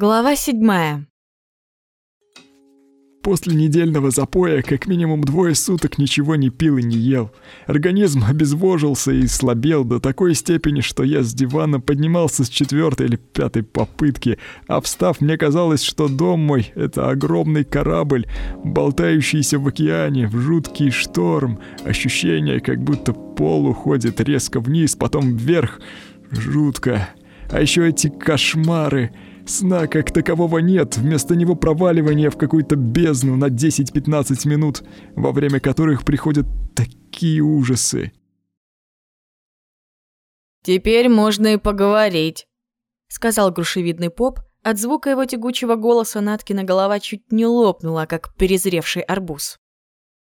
Глава седьмая. После недельного запоя как минимум двое суток ничего не пил и не ел. Организм обезвожился и слабел до такой степени, что я с дивана поднимался с четвертой или пятой попытки, а встав, мне казалось, что дом мой — это огромный корабль, болтающийся в океане, в жуткий шторм. Ощущение, как будто пол уходит резко вниз, потом вверх. Жутко. А еще эти кошмары — Сна как такового нет, вместо него проваливание в какую-то бездну на 10-15 минут, во время которых приходят такие ужасы. «Теперь можно и поговорить», — сказал грушевидный поп. От звука его тягучего голоса Наткина голова чуть не лопнула, как перезревший арбуз.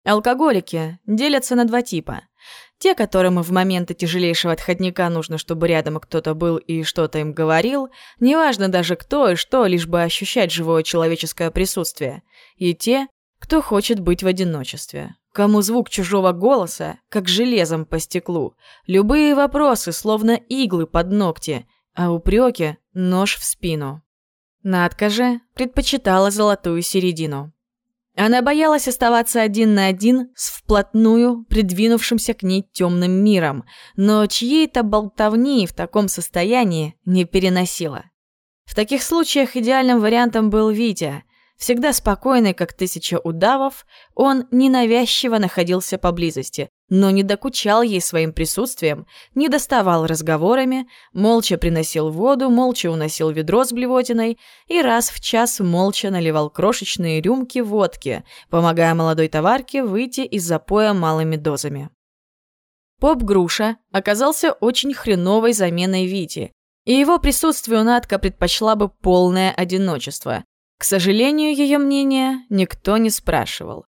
Алкоголики делятся на два типа. Те, которым в моменты тяжелейшего отходника нужно, чтобы рядом кто-то был и что-то им говорил, неважно даже кто и что, лишь бы ощущать живое человеческое присутствие. И те, кто хочет быть в одиночестве. Кому звук чужого голоса, как железом по стеклу. Любые вопросы, словно иглы под ногти, а упреки — нож в спину. Надка же предпочитала золотую середину. Она боялась оставаться один на один с вплотную придвинувшимся к ней темным миром, но чьей-то болтовни в таком состоянии не переносила. В таких случаях идеальным вариантом был Витя, Всегда спокойный, как тысяча удавов, он ненавязчиво находился поблизости, но не докучал ей своим присутствием, не доставал разговорами, молча приносил воду, молча уносил ведро с блевотиной и раз в час молча наливал крошечные рюмки водки, помогая молодой товарке выйти из запоя малыми дозами. Поп-груша оказался очень хреновой заменой Вити, и его присутствию Надка предпочла бы полное одиночество, к сожалению, ее мнение никто не спрашивал.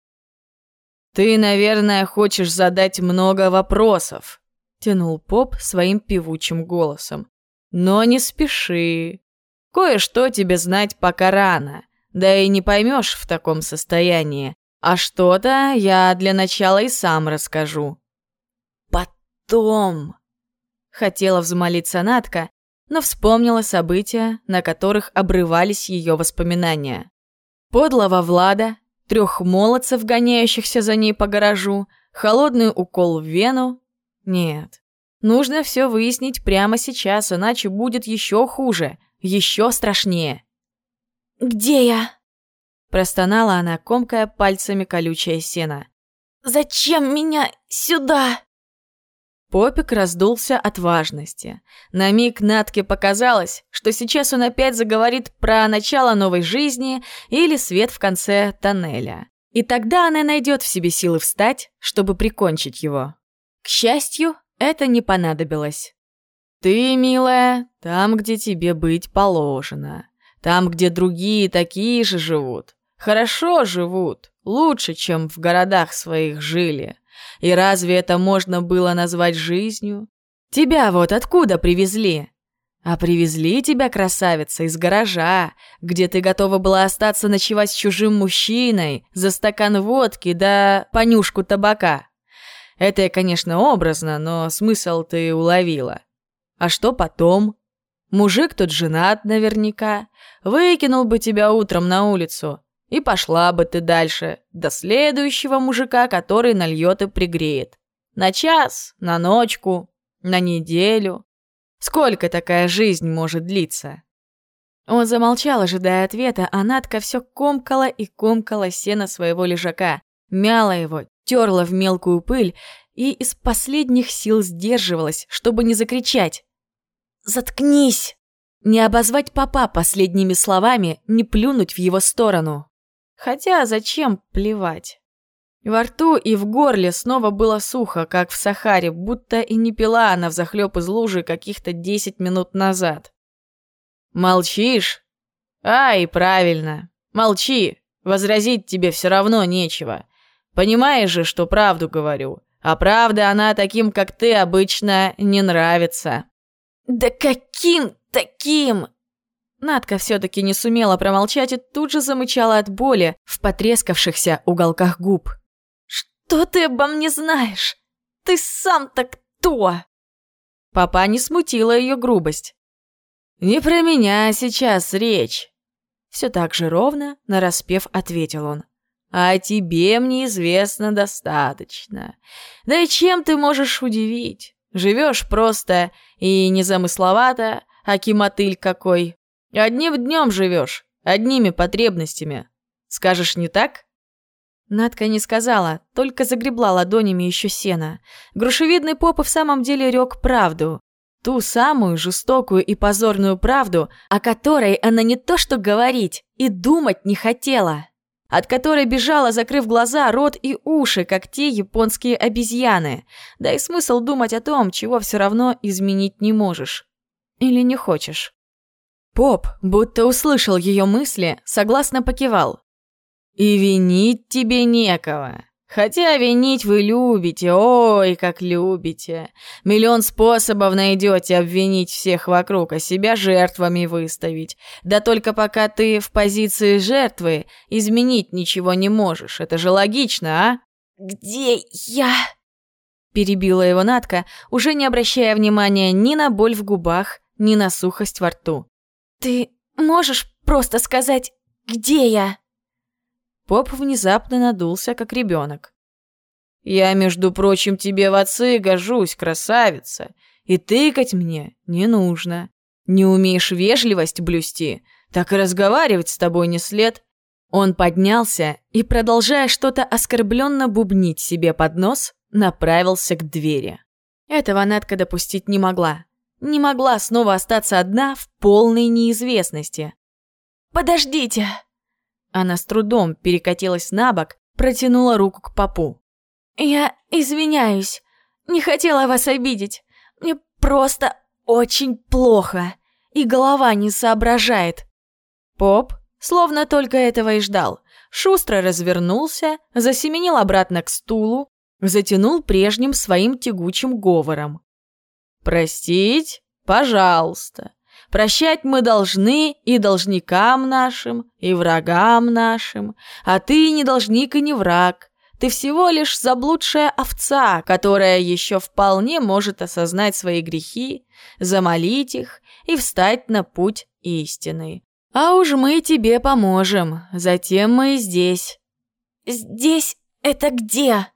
«Ты, наверное, хочешь задать много вопросов», — тянул поп своим певучим голосом. «Но не спеши. Кое-что тебе знать пока рано, да и не поймешь в таком состоянии. А что-то я для начала и сам расскажу». «Потом», — хотела взмолиться Натка, но вспомнила события, на которых обрывались ее воспоминания. Подлого Влада, трех молодцев, гоняющихся за ней по гаражу, холодный укол в вену. Нет, нужно все выяснить прямо сейчас, иначе будет еще хуже, еще страшнее. «Где я?» Простонала она, комкая пальцами колючее сено. «Зачем меня сюда?» Попик раздулся от важности. На миг Натке показалось, что сейчас он опять заговорит про начало новой жизни или свет в конце тоннеля. И тогда она найдет в себе силы встать, чтобы прикончить его. К счастью, это не понадобилось. «Ты, милая, там, где тебе быть положено. Там, где другие такие же живут. Хорошо живут, лучше, чем в городах своих жили. И разве это можно было назвать жизнью? Тебя вот откуда привезли? А привезли тебя, красавица, из гаража, где ты готова была остаться ночевать с чужим мужчиной за стакан водки да понюшку табака. Это конечно, образно, но смысл ты уловила. А что потом? Мужик тут женат наверняка. Выкинул бы тебя утром на улицу. И пошла бы ты дальше, до следующего мужика, который нальет и пригреет. На час, на ночку, на неделю. Сколько такая жизнь может длиться? Он замолчал, ожидая ответа, а Надка все комкала и комкала сено своего лежака, мяла его, терла в мелкую пыль и из последних сил сдерживалась, чтобы не закричать. «Заткнись!» Не обозвать папа последними словами, не плюнуть в его сторону. Хотя зачем плевать? Во рту и в горле снова было сухо, как в Сахаре, будто и не пила она взахлёб из лужи каких-то десять минут назад. «Молчишь? Ай, правильно. Молчи. Возразить тебе все равно нечего. Понимаешь же, что правду говорю. А правда она таким, как ты, обычно не нравится». «Да каким таким?» Надка все-таки не сумела промолчать и тут же замычала от боли в потрескавшихся уголках губ. «Что ты обо мне знаешь? Ты сам-то кто?» Папа не смутила ее грубость. «Не про меня сейчас речь. Все так же ровно, нараспев, ответил он. «А тебе мне известно достаточно. Да и чем ты можешь удивить? Живешь просто и незамысловато, аки мотыль какой. Одним днем живешь, одними потребностями. Скажешь, не так?» Надка не сказала, только загребла ладонями еще сена. Грушевидный поп и в самом деле рёк правду. Ту самую жестокую и позорную правду, о которой она не то что говорить, и думать не хотела. От которой бежала, закрыв глаза, рот и уши, как те японские обезьяны. Да и смысл думать о том, чего все равно изменить не можешь. Или не хочешь. Поп, будто услышал ее мысли, согласно покивал. И винить тебе некого. Хотя винить вы любите, ой, как любите. Миллион способов найдете обвинить всех вокруг, а себя жертвами выставить. Да только пока ты в позиции жертвы, изменить ничего не можешь. Это же логично, а? «Где я?» Перебила его Натка, уже не обращая внимания ни на боль в губах, ни на сухость во рту. «Ты можешь просто сказать, где я?» Поп внезапно надулся, как ребенок. «Я, между прочим, тебе в отцы гожусь, красавица, и тыкать мне не нужно. Не умеешь вежливость блюсти, так и разговаривать с тобой не след». Он поднялся и, продолжая что-то оскорбленно бубнить себе под нос, направился к двери. Этого Натка допустить не могла. Не могла снова остаться одна в полной неизвестности. «Подождите!» Она с трудом перекатилась на бок, протянула руку к попу. «Я извиняюсь. Не хотела вас обидеть. Мне просто очень плохо, и голова не соображает». Поп, словно только этого и ждал, шустро развернулся, засеменил обратно к стулу, затянул прежним своим тягучим говором. «Простить? Пожалуйста. Прощать мы должны и должникам нашим, и врагам нашим, а ты не должник и не враг. Ты всего лишь заблудшая овца, которая еще вполне может осознать свои грехи, замолить их и встать на путь истины. А уж мы тебе поможем, затем мы здесь. Здесь это где?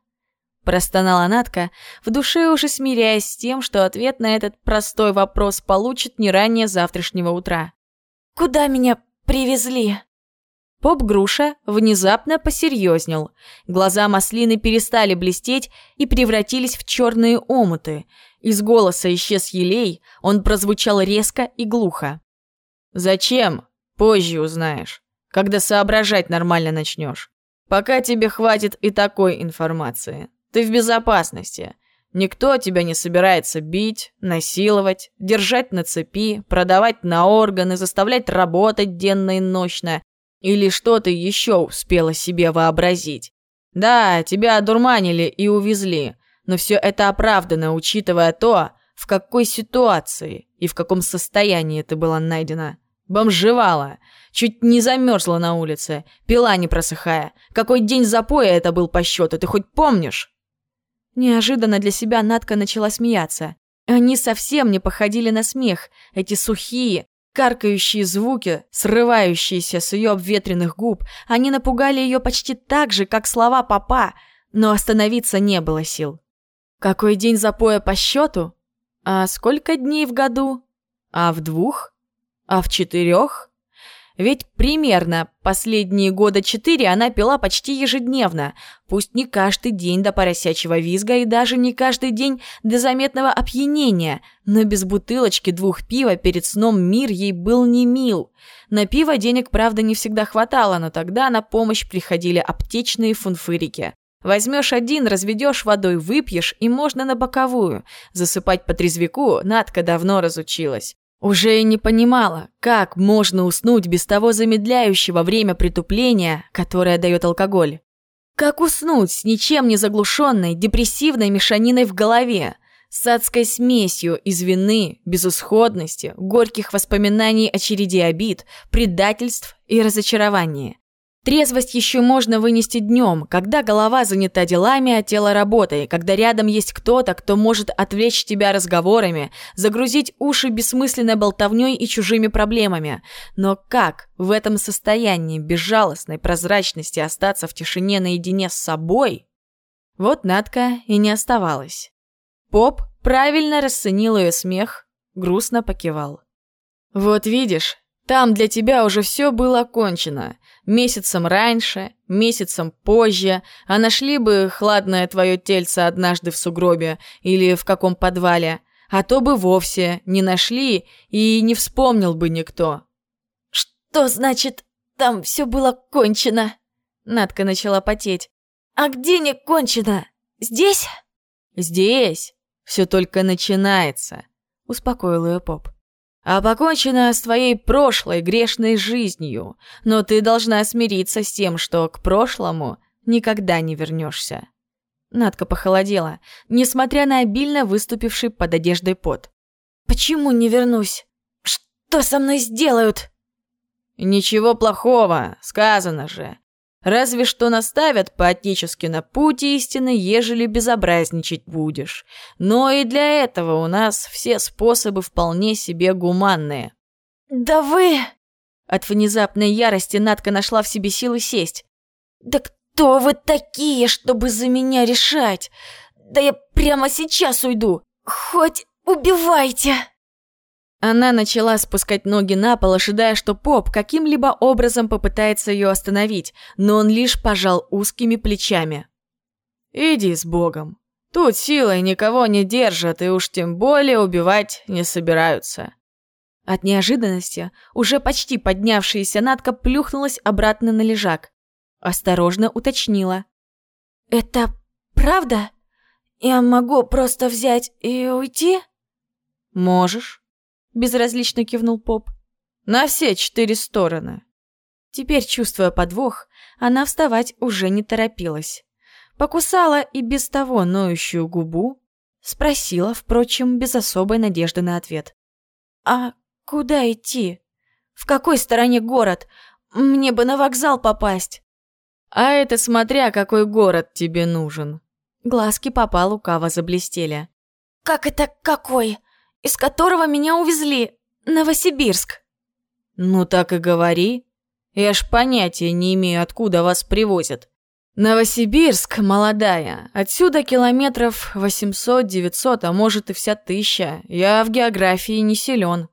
Простонала Натка, в душе уже смиряясь с тем, что ответ на этот простой вопрос получит не ранее завтрашнего утра. «Куда меня привезли?» Поп-груша внезапно посерьезнел. Глаза маслины перестали блестеть и превратились в черные омуты. Из голоса исчез елей, он прозвучал резко и глухо. «Зачем? Позже узнаешь, когда соображать нормально начнешь. Пока тебе хватит и такой информации. Ты в безопасности. Никто тебя не собирается бить, насиловать, держать на цепи, продавать на органы, заставлять работать денно и ночно. Или что ты еще успела себе вообразить. Да, тебя одурманили и увезли, но все это оправдано, учитывая то, в какой ситуации и в каком состоянии ты была найдена. Бомжевала, чуть не замерзла на улице, пила не просыхая. Какой день запоя это был по счету, ты хоть помнишь? Неожиданно для себя Надка начала смеяться. Они совсем не походили на смех, эти сухие, каркающие звуки, срывающиеся с ее обветренных губ. Они напугали ее почти так же, как слова папа, но остановиться не было сил. Какой день запоя по счету? А сколько дней в году? А в двух? А в четырех? Ведь примерно последние года четыре она пила почти ежедневно, пусть не каждый день до поросячьего визга и даже не каждый день до заметного опьянения, но без бутылочки двух пива перед сном мир ей был не мил. На пиво денег, правда, не всегда хватало, но тогда на помощь приходили аптечные фунфырики. Возьмешь один, разведешь водой, выпьешь, и можно на боковую. Засыпать по трезвику Надка давно разучилась. Уже и не понимала, как можно уснуть без того замедляющего время притупления, которое дает алкоголь. Как уснуть с ничем не заглушенной депрессивной мешаниной в голове, с адской смесью из вины, безысходности, горьких воспоминаний о череде обид, предательств и разочарований. Трезвость еще можно вынести днем, когда голова занята делами, а тело работой, когда рядом есть кто-то, кто может отвлечь тебя разговорами, загрузить уши бессмысленной болтовней и чужими проблемами. Но как в этом состоянии безжалостной прозрачности остаться в тишине наедине с собой? Вот Надка и не оставалась. Поп правильно расценил ее смех, грустно покивал. «Вот видишь, там для тебя уже все было кончено. Месяцем раньше, месяцем позже, а нашли бы хладное твое тельце однажды в сугробе или в каком подвале, а то бы вовсе не нашли и не вспомнил бы никто. «Что значит, там все было кончено?» Надка начала потеть. «А где не кончено? Здесь?» «Здесь. Все только начинается», — успокоил ее поп а покончено с твоей прошлой грешной жизнью, но ты должна смириться с тем, что к прошлому никогда не вернешься. Надка похолодела, несмотря на обильно выступивший под одеждой пот. «Почему не вернусь? Что со мной сделают?» «Ничего плохого, сказано же. Разве что наставят по-отечески на путь истины, ежели безобразничать будешь. Но и для этого у нас все способы вполне себе гуманные». «Да вы...» От внезапной ярости Надка нашла в себе силы сесть. «Да кто вы такие, чтобы за меня решать? Да я прямо сейчас уйду. Хоть убивайте!» Она начала спускать ноги на пол, ожидая, что поп каким-либо образом попытается ее остановить, но он лишь пожал узкими плечами. «Иди с Богом. Тут силой никого не держат, и уж тем более убивать не собираются». От неожиданности уже почти поднявшаяся Надка плюхнулась обратно на лежак. Осторожно уточнила. «Это правда? Я могу просто взять и уйти?» «Можешь». Безразлично кивнул Поп. На все четыре стороны. Теперь, чувствуя подвох, она вставать уже не торопилась. Покусала и без того ноющую губу, спросила, впрочем, без особой надежды на ответ. «А куда идти? В какой стороне город? Мне бы на вокзал попасть». «А это смотря, какой город тебе нужен». Глазки попа лукаво заблестели. «Как это какой? Из которого меня увезли. Новосибирск». «Ну так и говори. Я ж понятия не имею, откуда вас привозят. Новосибирск, молодая. Отсюда километров 800-900, а может и вся тысяча. Я в географии не силен».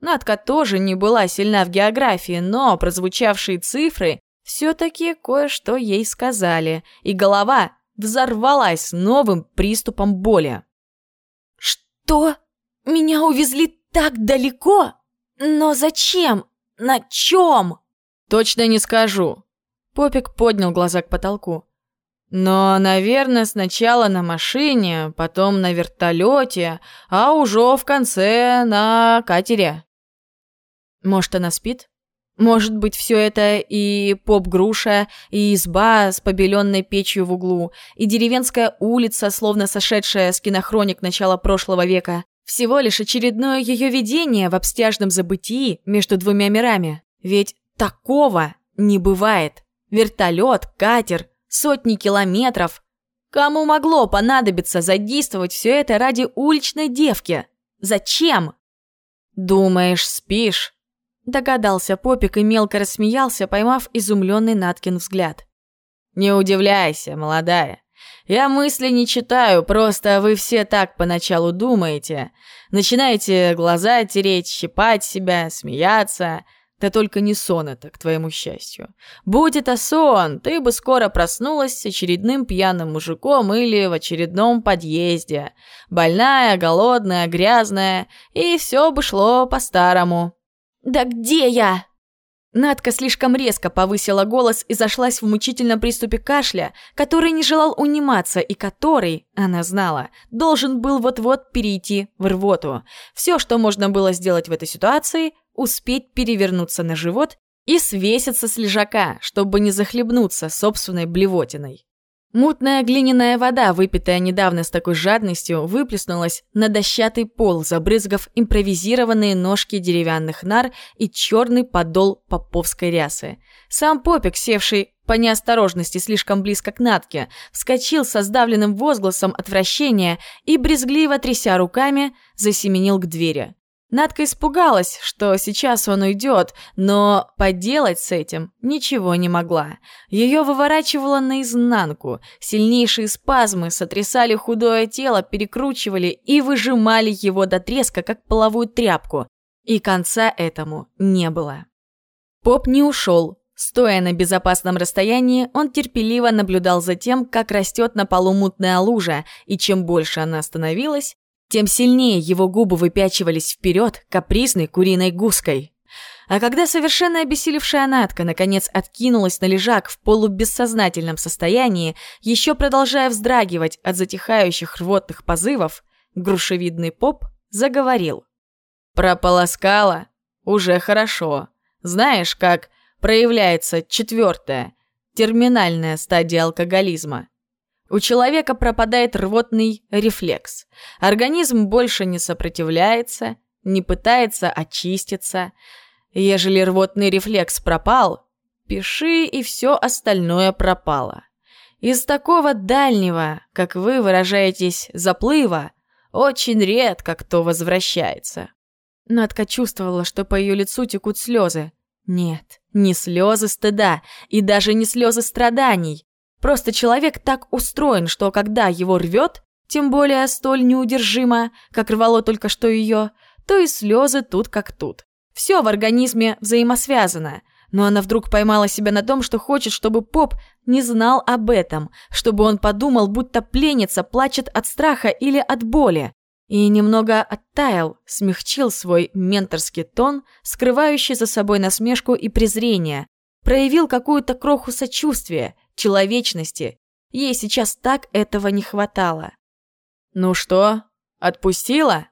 Надка тоже не была сильна в географии, но прозвучавшие цифры все-таки кое-что ей сказали, и голова взорвалась новым приступом боли. «Что?» Меня увезли так далеко? Но зачем? На чем? Точно не скажу. Попик поднял глаза к потолку. Но, наверное, сначала на машине, потом на вертолете, а уже в конце на катере. Может, она спит? Может быть, все это и поп-груша, и изба с побеленной печью в углу, и деревенская улица, словно сошедшая с кинохроник начала прошлого века, всего лишь очередное ее видение в обстяжном забытии между двумя мирами. Ведь такого не бывает. Вертолет, катер, сотни километров. Кому могло понадобиться задействовать все это ради уличной девки? Зачем? «Думаешь, спишь?» Догадался Попик и мелко рассмеялся, поймав изумленный Наткин взгляд. «Не удивляйся, молодая. Я мысли не читаю, просто вы все так поначалу думаете. Начинаете глаза тереть, щипать себя, смеяться. Да только не сон это, к твоему счастью. Будь это сон, ты бы скоро проснулась с очередным пьяным мужиком или в очередном подъезде. Больная, голодная, грязная, и все бы шло по-старому. «Да где я?» Надка слишком резко повысила голос и зашлась в мучительном приступе кашля, который не желал униматься и который, она знала, должен был вот-вот перейти в рвоту. Все, что можно было сделать в этой ситуации, успеть перевернуться на живот и свеситься с лежака, чтобы не захлебнуться собственной блевотиной. Мутная глиняная вода, выпитая недавно с такой жадностью, выплеснулась на дощатый пол, забрызгав импровизированные ножки деревянных нар и черный подол поповской рясы. Сам попик, севший по неосторожности слишком близко к Натке, вскочил со сдавленным возгласом отвращения и, брезгливо тряся руками, засеменил к двери. Надка испугалась, что сейчас он уйдет, но поделать с этим ничего не могла. Ее выворачивало наизнанку, сильнейшие спазмы сотрясали худое тело, перекручивали и выжимали его до треска, как половую тряпку. И конца этому не было. Поп не ушел. Стоя на безопасном расстоянии, он терпеливо наблюдал за тем, как растет на полу мутная лужа, и чем больше она становилась, тем сильнее его губы выпячивались вперед капризной куриной гуской. А когда совершенно обессилевшая Натка наконец откинулась на лежак в полубессознательном состоянии, еще продолжая вздрагивать от затихающих рвотных позывов, грушевидный поп заговорил. «Прополоскала? Уже хорошо. Знаешь, как проявляется четвертая, терминальная стадия алкоголизма? У человека пропадает рвотный рефлекс. Организм больше не сопротивляется, не пытается очиститься. Ежели рвотный рефлекс пропал, пиши и все остальное пропало. Из такого дальнего, как вы выражаетесь, заплыва, очень редко кто возвращается. Надка чувствовала, что по ее лицу текут слезы. Нет, не слезы стыда и даже не слезы страданий, Просто человек так устроен, что когда его рвет, тем более столь неудержимо, как рвало только что ее, то и слезы тут как тут. Все в организме взаимосвязано, но она вдруг поймала себя на том, что хочет, чтобы поп не знал об этом, чтобы он подумал, будто пленница плачет от страха или от боли. И немного оттаял, смягчил свой менторский тон, скрывающий за собой насмешку и презрение, проявил какую-то кроху сочувствия, человечности. Ей сейчас так этого не хватало. «Ну что, отпустила?»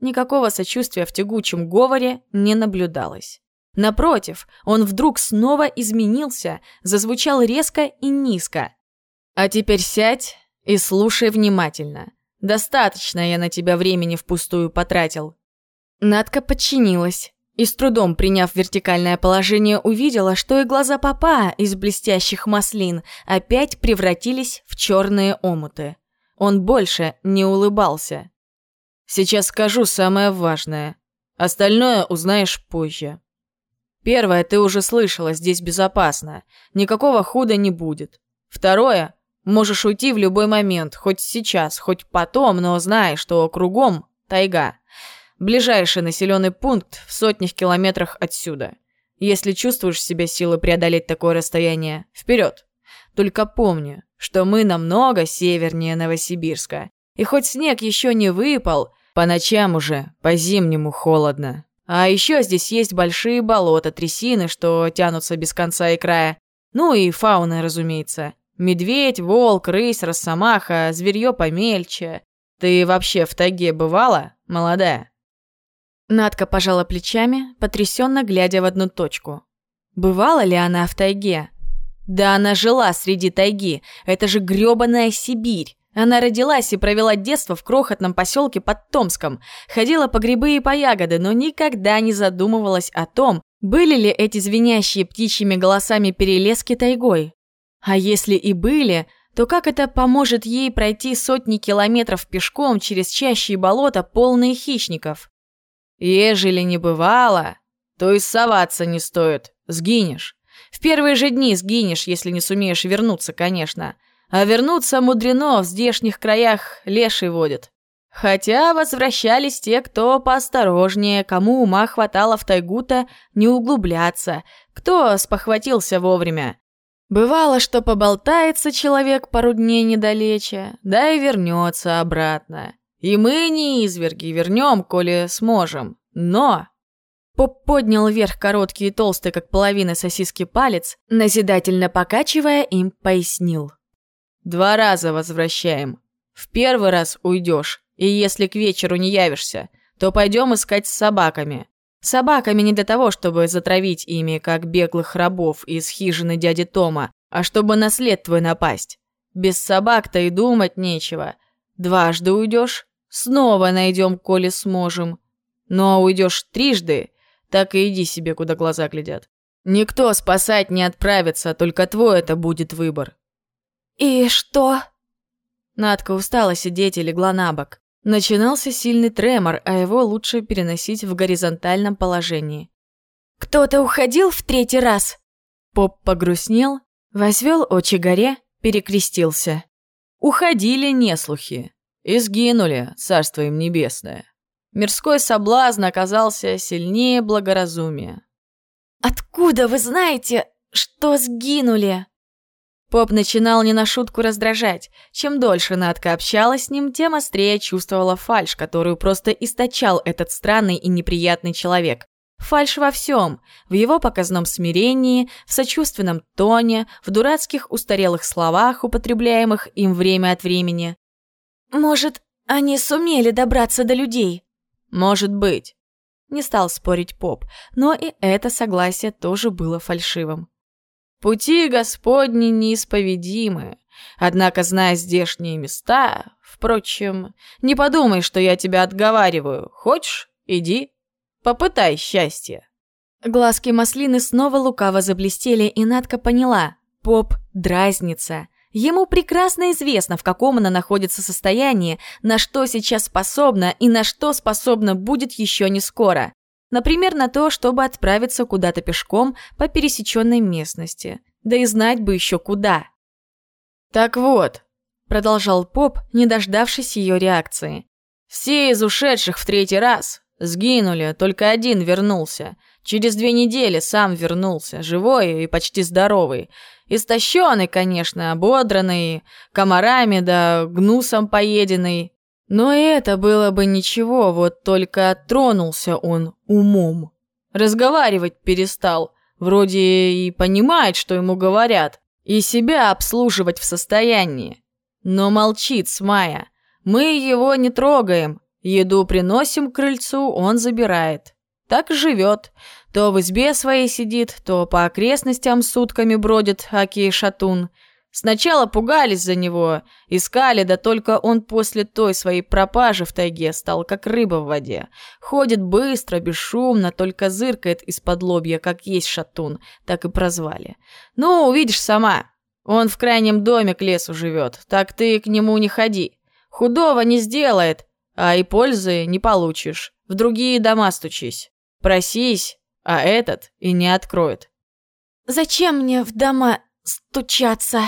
Никакого сочувствия в тягучем говоре не наблюдалось. Напротив, он вдруг снова изменился, зазвучал резко и низко. «А теперь сядь и слушай внимательно. Достаточно я на тебя времени впустую потратил». Надка подчинилась, и с трудом приняв вертикальное положение, увидела, что и глаза папа из блестящих маслин опять превратились в черные омуты. Он больше не улыбался. «Сейчас скажу самое важное. Остальное узнаешь позже. Первое, ты уже слышала, здесь безопасно. Никакого худа не будет. Второе, можешь уйти в любой момент, хоть сейчас, хоть потом, но знай, что кругом тайга. Ближайший населенный пункт в сотнях километрах отсюда. Если чувствуешь в себе силы преодолеть такое расстояние, вперед. Только помни, что мы намного севернее Новосибирска. И хоть снег еще не выпал, по ночам уже по-зимнему холодно. А еще здесь есть большие болота, трясины, что тянутся без конца и края. Ну и фауна, разумеется. Медведь, волк, рысь, росомаха, зверье помельче. Ты вообще в тайге бывала, молодая? Надка пожала плечами, потрясенно глядя в одну точку. Бывала ли она в тайге? Да она жила среди тайги, это же грёбаная Сибирь. Она родилась и провела детство в крохотном поселке под Томском, ходила по грибы и по ягоды, но никогда не задумывалась о том, были ли эти звенящие птичьими голосами перелески тайгой. А если и были, то как это поможет ей пройти сотни километров пешком через чащи и болота, полные хищников? Ежели не бывало, то и соваться не стоит, сгинешь. В первые же дни сгинешь, если не сумеешь вернуться, конечно. А вернуться мудрено, в здешних краях леший водит. Хотя возвращались те, кто поосторожнее, кому ума хватало в тайгу-то не углубляться, кто спохватился вовремя. Бывало, что поболтается человек пару дней недалече, да и вернется обратно. И мы, не изверги, вернем, коли сможем. Но...» Поп поднял вверх короткий и толстый, как половина сосиски, палец, назидательно покачивая им, пояснил. «Два раза возвращаем. В первый раз уйдешь, и если к вечеру не явишься, то пойдем искать с собаками. Собаками не для того, чтобы затравить ими, как беглых рабов из хижины дяди Тома, а чтобы на след твой напасть. Без собак-то и думать нечего. Дважды уйдешь, снова найдем, коли сможем. Ну а уйдешь трижды, так и иди себе, куда глаза глядят. Никто спасать не отправится, только твой это будет выбор. «И что?» Надка устала сидеть и легла на бок. Начинался сильный тремор, а его лучше переносить в горизонтальном положении. «Кто-то уходил в третий раз?» Поп погрустнел, возвел очи горе, перекрестился. Уходили неслухи. И сгинули, царство им небесное. Мирской соблазн оказался сильнее благоразумия. «Откуда вы знаете, что сгинули?» Поп начинал не на шутку раздражать. Чем дольше Надка общалась с ним, тем острее чувствовала фальшь, которую просто источал этот странный и неприятный человек. Фальшь во всем. В его показном смирении, в сочувственном тоне, в дурацких устарелых словах, употребляемых им время от времени. «Может, они сумели добраться до людей?» «Может быть». Не стал спорить поп, но и это согласие тоже было фальшивым. Пути Господни неисповедимы. Однако, зная здешние места... Впрочем, не подумай, что я тебя отговариваю. Хочешь? Иди. Попытай счастье. Глазки маслины снова лукаво заблестели, и Надка поняла. Поп дразнится. Ему прекрасно известно, в каком она находится состоянии, на что сейчас способна и на что способна будет еще не скоро. Например, на то, чтобы отправиться куда-то пешком по пересеченной местности. Да и знать бы еще куда. «Так вот», — продолжал Поп, не дождавшись ее реакции. «Все из ушедших в третий раз сгинули, только один вернулся. Через две недели сам вернулся, живой и почти здоровый. Истощенный, конечно, ободранный, комарами да гнусом поеденный. Но это было бы ничего, вот только тронулся он умом. Разговаривать перестал, вроде и понимает, что ему говорят, и себя обслуживать в состоянии. Но молчит Смая. Мы его не трогаем, еду приносим к крыльцу, он забирает. Так живет. То в избе своей сидит, то по окрестностям сутками бродит Аки Шатун – Сначала пугались за него, искали, да только он после той своей пропажи в тайге стал как рыба в воде. Ходит быстро, бесшумно, только зыркает из-под лобья, как есть шатун, так и прозвали. Ну, увидишь сама. Он в крайнем доме к лесу живет, так ты к нему не ходи. Худого не сделает, а и пользы не получишь. В другие дома стучись. Просись, а этот и не откроет. «Зачем мне в дома стучаться?»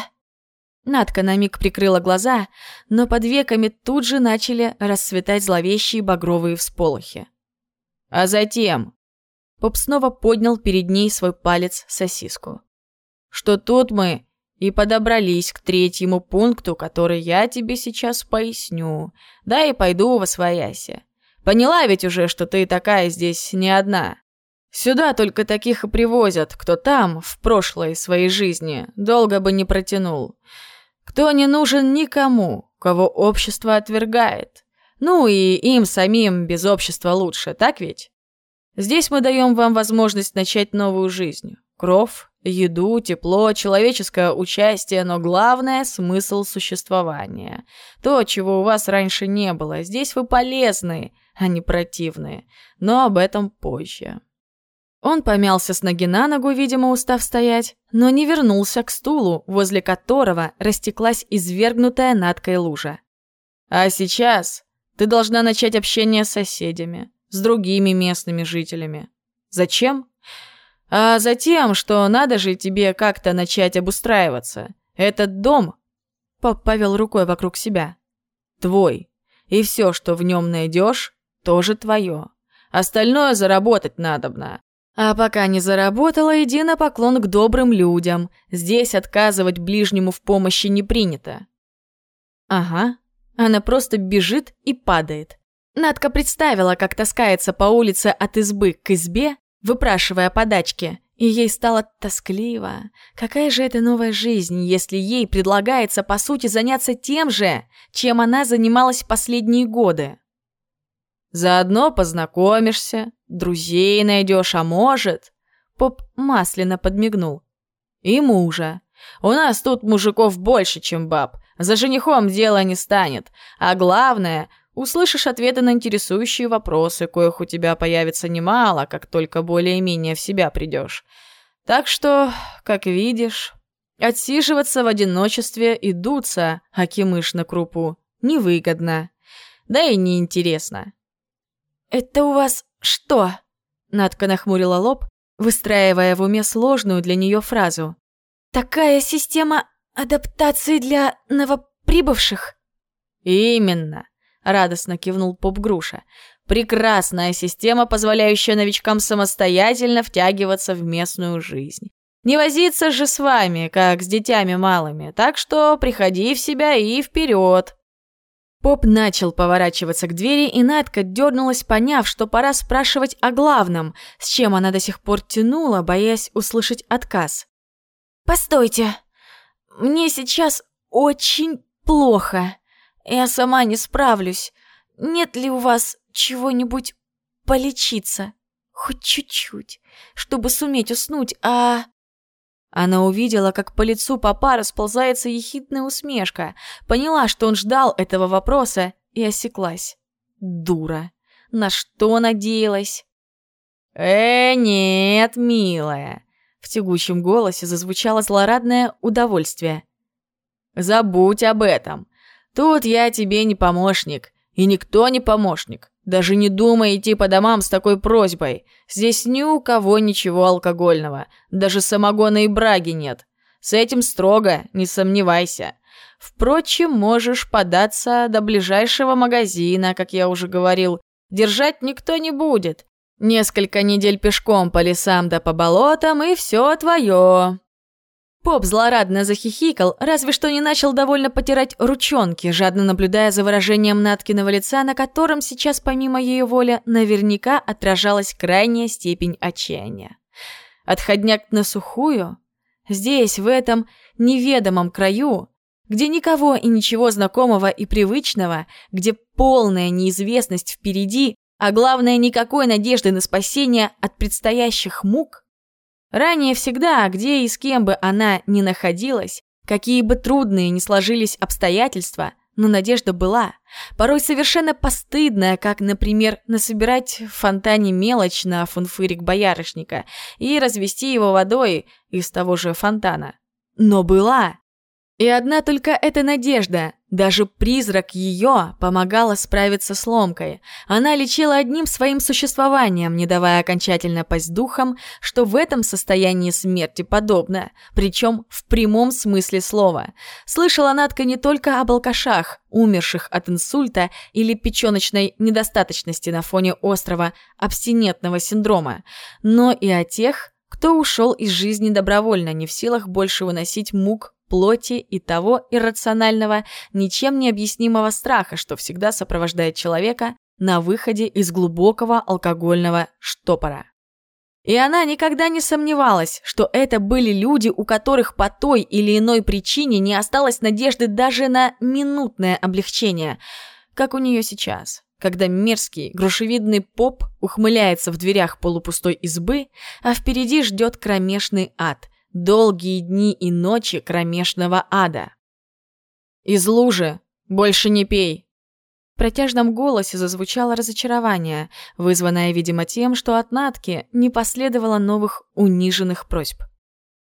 Надка на миг прикрыла глаза, но под веками тут же начали расцветать зловещие багровые всполохи. А затем... Поп снова поднял перед ней свой палец сосиску. Что тут мы и подобрались к третьему пункту, который я тебе сейчас поясню. Да и пойду во свояси. Поняла ведь уже, что ты такая здесь не одна. Сюда только таких и привозят, кто там, в прошлой своей жизни, долго бы не протянул. Кто не нужен никому, кого общество отвергает. Ну и им самим без общества лучше, так ведь? Здесь мы даем вам возможность начать новую жизнь. Кров, еду, тепло, человеческое участие, но главное – смысл существования. То, чего у вас раньше не было. Здесь вы полезные, не противные. Но об этом позже. Он помялся с ноги на ногу, видимо, устав стоять, но не вернулся к стулу, возле которого растеклась извергнутая надкой лужа. «А сейчас ты должна начать общение с соседями, с другими местными жителями. Зачем? А затем, что надо же тебе как-то начать обустраиваться. Этот дом...» Поп повел рукой вокруг себя. «Твой. И все, что в нем найдешь, тоже твое. Остальное заработать надобно. А пока не заработала, иди на поклон к добрым людям. Здесь отказывать ближнему в помощи не принято. Ага, она просто бежит и падает. Надка представила, как таскается по улице от избы к избе, выпрашивая подачки, и ей стало тоскливо. Какая же это новая жизнь, если ей предлагается, по сути, заняться тем же, чем она занималась последние годы? Заодно познакомишься, друзей найдешь, а может...» Поп масляно подмигнул. «И мужа. У нас тут мужиков больше, чем баб. За женихом дело не станет. А главное, услышишь ответы на интересующие вопросы, коих у тебя появится немало, как только более-менее в себя придешь. Так что, как видишь, отсиживаться в одиночестве и дуться, мышь на крупу, невыгодно. Да и неинтересно. «Это у вас что?» Надка нахмурила лоб, выстраивая в уме сложную для нее фразу. «Такая система адаптации для новоприбывших?» «Именно», — радостно кивнул поп-груша. «Прекрасная система, позволяющая новичкам самостоятельно втягиваться в местную жизнь. Не возиться же с вами, как с детьми малыми, так что приходи в себя и вперед!» Поп начал поворачиваться к двери, и Надка дернулась, поняв, что пора спрашивать о главном, с чем она до сих пор тянула, боясь услышать отказ. «Постойте, мне сейчас очень плохо. Я сама не справлюсь. Нет ли у вас чего-нибудь полечиться? Хоть чуть-чуть, чтобы суметь уснуть, а...» Она увидела, как по лицу папа расползается ехидная усмешка, поняла, что он ждал этого вопроса и осеклась. Дура. На что надеялась? «Э, нет, милая!» В тягучем голосе зазвучало злорадное удовольствие. «Забудь об этом. Тут я тебе не помощник, и никто не помощник. Даже не думай идти по домам с такой просьбой. Здесь ни у кого ничего алкогольного. Даже самогона и браги нет. С этим строго, не сомневайся. Впрочем, можешь податься до ближайшего магазина, как я уже говорил. Держать никто не будет. Несколько недель пешком по лесам да по болотам, и все твое. Поп злорадно захихикал, разве что не начал довольно потирать ручонки, жадно наблюдая за выражением Наткиного лица, на котором сейчас, помимо ее воли, наверняка отражалась крайняя степень отчаяния. Отходняк на сухую? Здесь, в этом неведомом краю, где никого и ничего знакомого и привычного, где полная неизвестность впереди, а главное, никакой надежды на спасение от предстоящих мук – Ранее всегда, где и с кем бы она ни находилась, какие бы трудные ни сложились обстоятельства, но надежда была. Порой совершенно постыдная, как, например, насобирать в фонтане мелочь на фунфырик боярышника и развести его водой из того же фонтана. Но была. И одна только эта надежда, даже призрак ее, помогала справиться с ломкой. Она лечила одним своим существованием, не давая окончательно пасть духом, что в этом состоянии смерти подобно, причем в прямом смысле слова. Слышала Надка не только об алкашах, умерших от инсульта или печеночной недостаточности на фоне острого абстинентного синдрома, но и о тех, кто ушел из жизни добровольно, не в силах больше выносить мук плоти и того иррационального, ничем не объяснимого страха, что всегда сопровождает человека на выходе из глубокого алкогольного штопора. И она никогда не сомневалась, что это были люди, у которых по той или иной причине не осталось надежды даже на минутное облегчение, как у нее сейчас, когда мерзкий, грушевидный поп ухмыляется в дверях полупустой избы, а впереди ждет кромешный ад – долгие дни и ночи кромешного ада. «Из лужи! Больше не пей!» В протяжном голосе зазвучало разочарование, вызванное, видимо, тем, что от Натки не последовало новых униженных просьб.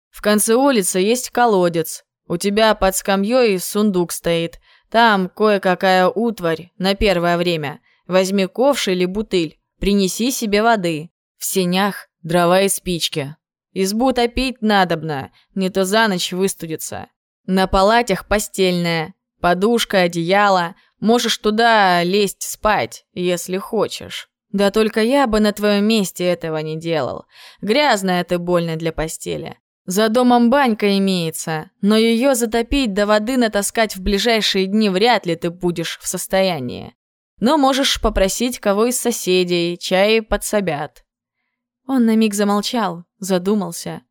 «В конце улицы есть колодец. У тебя под скамьей сундук стоит. Там кое-какая утварь на первое время. Возьми ковш или бутыль, принеси себе воды. В сенях дрова и спички. Избу топить надобно, не то за ночь выстудится. На палатях постельная, подушка, одеяло. Можешь туда лезть спать, если хочешь. Да только я бы на твоем месте этого не делал. Грязная ты больно для постели. За домом банька имеется, но ее затопить до воды натаскать в ближайшие дни вряд ли ты будешь в состоянии. Но можешь попросить кого из соседей, чай подсобят. Он на миг замолчал, задумался.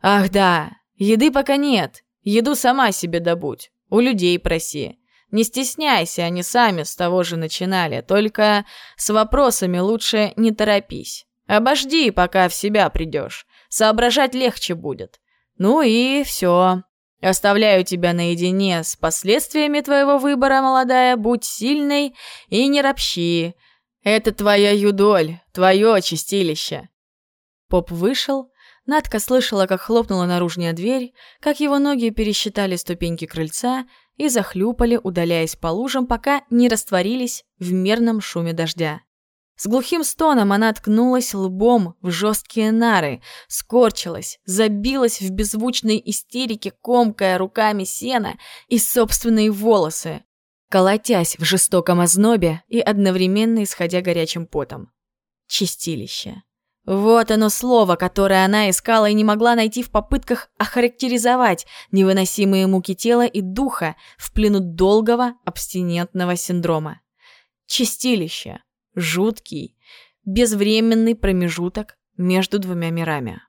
«Ах да, еды пока нет. Еду сама себе добудь. У людей проси. Не стесняйся, они сами с того же начинали. Только с вопросами лучше не торопись. Обожди, пока в себя придешь. Соображать легче будет. Ну и все. Оставляю тебя наедине с последствиями твоего выбора, молодая, будь сильной и не ропщи. Это твоя юдоль, твое чистилище. Поп вышел, Надка слышала, как хлопнула наружная дверь, как его ноги пересчитали ступеньки крыльца и захлюпали, удаляясь по лужам, пока не растворились в мерном шуме дождя. С глухим стоном она ткнулась лбом в жесткие нары, скорчилась, забилась в беззвучной истерике, комкая руками сена и собственные волосы, колотясь в жестоком ознобе и одновременно исходя горячим потом. Чистилище. Вот оно слово, которое она искала и не могла найти в попытках охарактеризовать невыносимые муки тела и духа в плену долгого абстинентного синдрома. Чистилище жуткий, безвременный промежуток между двумя мирами.